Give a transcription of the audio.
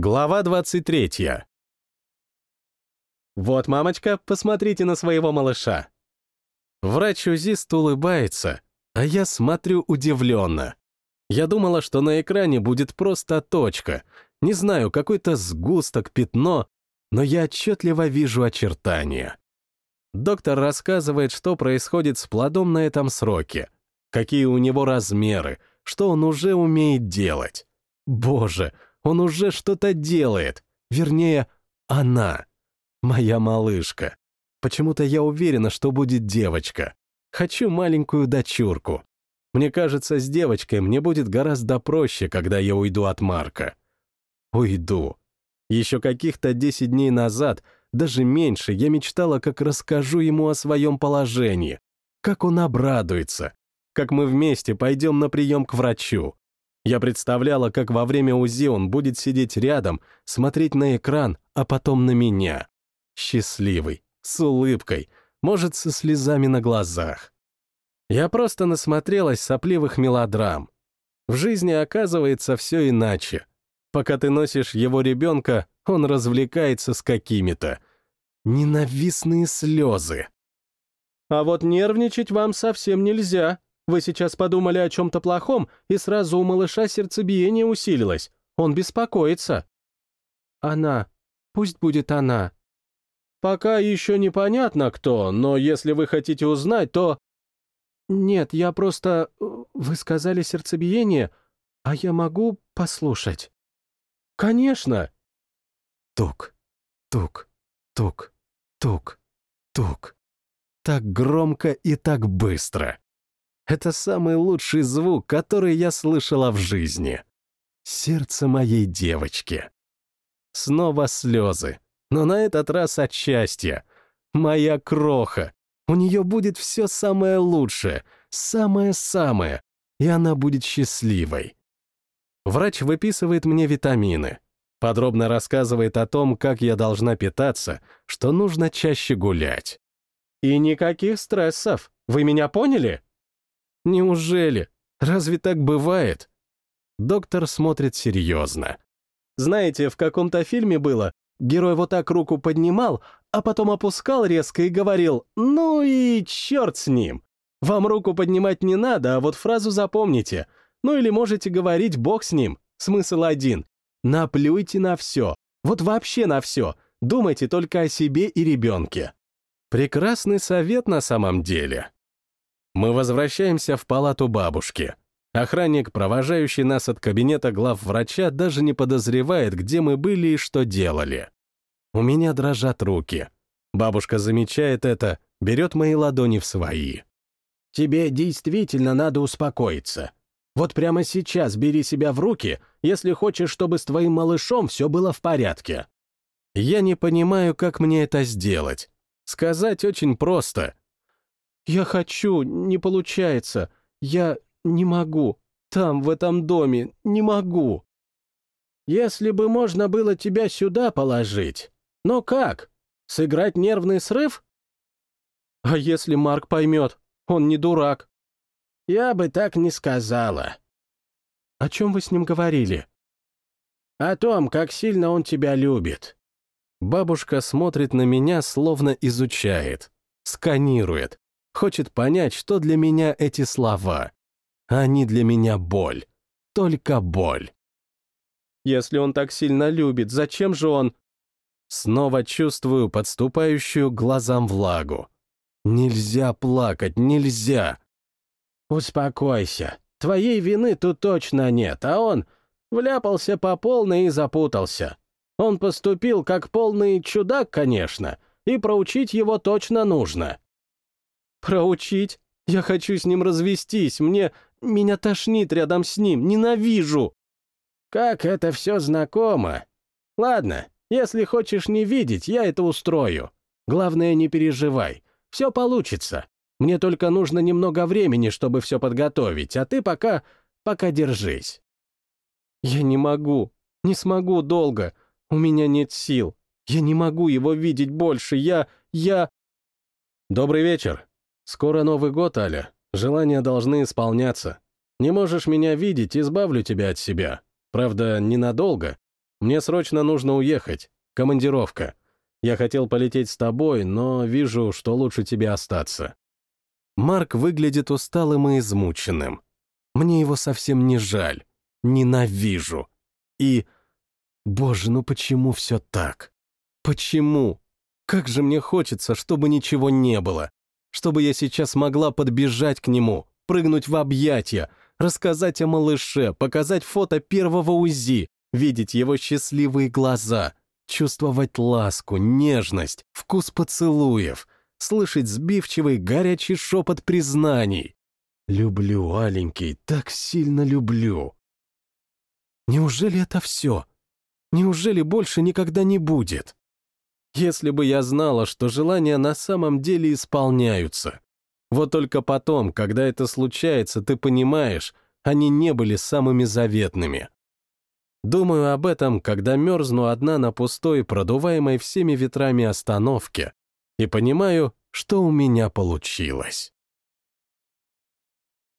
Глава 23. «Вот, мамочка, посмотрите на своего малыша». Врач-узист улыбается, а я смотрю удивленно. Я думала, что на экране будет просто точка, не знаю, какой-то сгусток, пятно, но я отчетливо вижу очертания. Доктор рассказывает, что происходит с плодом на этом сроке, какие у него размеры, что он уже умеет делать. Боже, он уже что-то делает. Вернее, она. Моя малышка. Почему-то я уверена, что будет девочка. Хочу маленькую дочурку. Мне кажется, с девочкой мне будет гораздо проще, когда я уйду от Марка. Уйду. Еще каких-то 10 дней назад, даже меньше, я мечтала, как расскажу ему о своем положении, как он обрадуется, как мы вместе пойдем на прием к врачу. Я представляла, как во время УЗИ он будет сидеть рядом, смотреть на экран, а потом на меня. Счастливый, с улыбкой, может, со слезами на глазах. Я просто насмотрелась сопливых мелодрам. В жизни оказывается все иначе. Пока ты носишь его ребенка, он развлекается с какими-то. Ненавистные слезы. А вот нервничать вам совсем нельзя, вы сейчас подумали о чем-то плохом, и сразу у малыша сердцебиение усилилось. Он беспокоится. Она. Пусть будет она. Пока еще непонятно кто, но если вы хотите узнать, то... Нет, я просто... Вы сказали сердцебиение, а я могу послушать? Конечно. Тук, тук, тук, тук, тук. Так громко и так быстро. Это самый лучший звук, который я слышала в жизни. Сердце моей девочки. Снова слезы, но на этот раз от счастья. Моя кроха. У нее будет все самое лучшее, самое-самое, и она будет счастливой. Врач выписывает мне витамины, подробно рассказывает о том, как я должна питаться, что нужно чаще гулять. И никаких стрессов, вы меня поняли? Неужели? Разве так бывает? Доктор смотрит серьезно. Знаете, в каком-то фильме было, герой вот так руку поднимал, а потом опускал резко и говорил «Ну и черт с ним». Вам руку поднимать не надо, а вот фразу запомните. Ну или можете говорить «Бог с ним». Смысл один. Наплюйте на все. Вот вообще на все. Думайте только о себе и ребенке. Прекрасный совет на самом деле. Мы возвращаемся в палату бабушки. Охранник, провожающий нас от кабинета главврача, даже не подозревает, где мы были и что делали. У меня дрожат руки. Бабушка замечает это, берет мои ладони в свои. «Тебе действительно надо успокоиться. Вот прямо сейчас бери себя в руки, если хочешь, чтобы с твоим малышом все было в порядке». Я не понимаю, как мне это сделать. Сказать очень просто. «Я хочу, не получается. Я не могу. Там, в этом доме, не могу». «Если бы можно было тебя сюда положить. Но как? Сыграть нервный срыв?» «А если Марк поймет? Он не дурак». «Я бы так не сказала». «О чем вы с ним говорили?» «О том, как сильно он тебя любит». Бабушка смотрит на меня, словно изучает, сканирует, хочет понять, что для меня эти слова. Они для меня боль. Только боль. Если он так сильно любит, зачем же он... Снова чувствую подступающую глазам влагу. Нельзя плакать, нельзя. Успокойся. Твоей вины тут точно нет, а он вляпался по полной и запутался. Он поступил как полный чудак, конечно, и проучить его точно нужно. Проучить? Я хочу с ним развестись, мне... Меня тошнит рядом с ним, ненавижу. Как это все знакомо. Ладно, если хочешь не видеть, я это устрою. Главное, не переживай. Все получится. Мне только нужно немного времени, чтобы все подготовить, а ты пока... пока держись. Я не могу, не смогу долго. У меня нет сил. Я не могу его видеть больше. Я... я... Добрый вечер. Скоро Новый год, Аля. Желания должны исполняться. Не можешь меня видеть, избавлю тебя от себя. Правда, ненадолго. Мне срочно нужно уехать. Командировка. Я хотел полететь с тобой, но вижу, что лучше тебе остаться». Марк выглядит усталым и измученным. Мне его совсем не жаль. Ненавижу. И... Боже, ну почему все так? Почему? Как же мне хочется, чтобы ничего не было. Чтобы я сейчас могла подбежать к нему, прыгнуть в объятия, рассказать о малыше, показать фото первого УЗИ, видеть его счастливые глаза, чувствовать ласку, нежность, вкус поцелуев, слышать сбивчивый горячий шепот признаний. Люблю, аленький, так сильно люблю. Неужели это все? Неужели больше никогда не будет? Если бы я знала, что желания на самом деле исполняются. Вот только потом, когда это случается, ты понимаешь, они не были самыми заветными. Думаю об этом, когда мерзну одна на пустой, продуваемой всеми ветрами остановке, и понимаю, что у меня получилось.